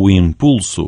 o impulso.